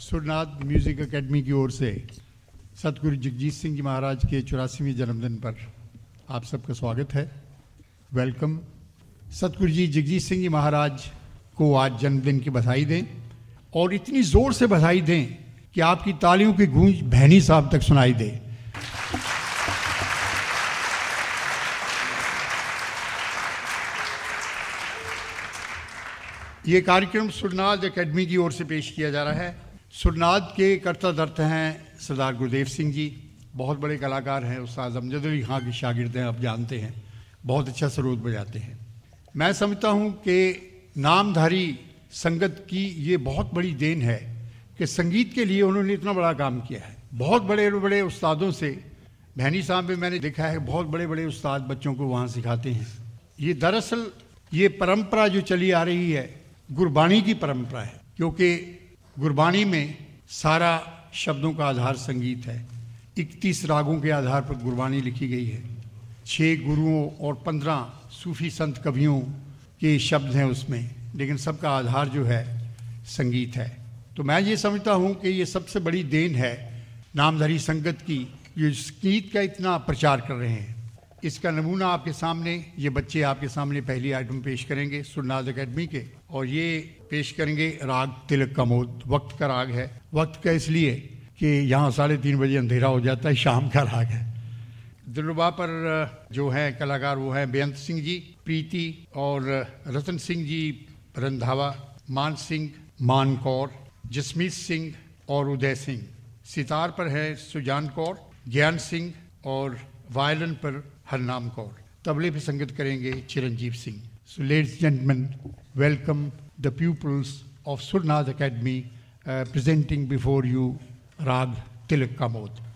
Surnath music academy की ओर से सतगुरु जगजीत सिंह जी महाराज के चौरासीवें जन्मदिन पर आप सबका स्वागत है। वेलकम सतगुरु जी, जगजीत सिंह जी महाराज को आज जन्मदिन की बधाई दें और इतनी ज़ोर से बधाई दें कि आपकी तालियों की गूंज बहनी साहब तक सुनाई दे। ये कार्यक्रम सुरनाथ एकेडमी की ओर से पेश किया जा रहा है। सुरनाद के कर्ता दर्त हैं सरदार गुरुदेव सिंह जी। बहुत बड़े कलाकार हैं, उस्ताद अमजद अली खां के शागिर्द हैं, आप जानते हैं। बहुत अच्छा सरोद बजाते हैं। मैं समझता हूँ कि नामधारी संगत की ये बहुत बड़ी देन है कि संगीत के लिए उन्होंने इतना बड़ा काम किया है। बहुत बड़े बड़े उस्तादों से बहनी साहब में मैंने देखा है, बहुत बड़े बड़े उस्ताद बच्चों को वहाँ सिखाते हैं। ये दरअसल ये परंपरा जो चली आ रही है, गुरबाणी की परंपरा है, क्योंकि गुरबाणी में सारा शब्दों का आधार संगीत है। इकतीस रागों के आधार पर गुरबाणी लिखी गई है। छः गुरुओं और पंद्रह सूफी संत कवियों के शब्द हैं उसमें, लेकिन सबका आधार जो है, संगीत है। तो मैं ये समझता हूँ कि ये सबसे बड़ी देन है नामधारी संगत की ये संगीत का इतना प्रचार कर रहे हैं। इसका नमूना आपके सामने, ये बच्चे आपके सामने पहली आइटम पेश करेंगे सुरनाथ अकेडमी के। और ये पेश करेंगे राग तिलक का मोद। वक्त का राग है। वक्त का इसलिए कि यहाँ साढ़े तीन बजे अंधेरा हो जाता है, शाम का राग है। दिलरुबा पर जो है कलाकार, वो है बेअंत सिंह जी, प्रीति और रतन सिंह जी, रंधावा, मान सिंह, मान कौर, जसमीत सिंह और उदय सिंह। सितार पर है सुजान कौर, ज्ञान सिंह और वायलिन पर हर नाम कौर। तबले पर संगत करेंगे Chiranjeev Singh. So ladies gentleman welcome the peoples of Surnath academy presenting before you Raag Tilak का मोदी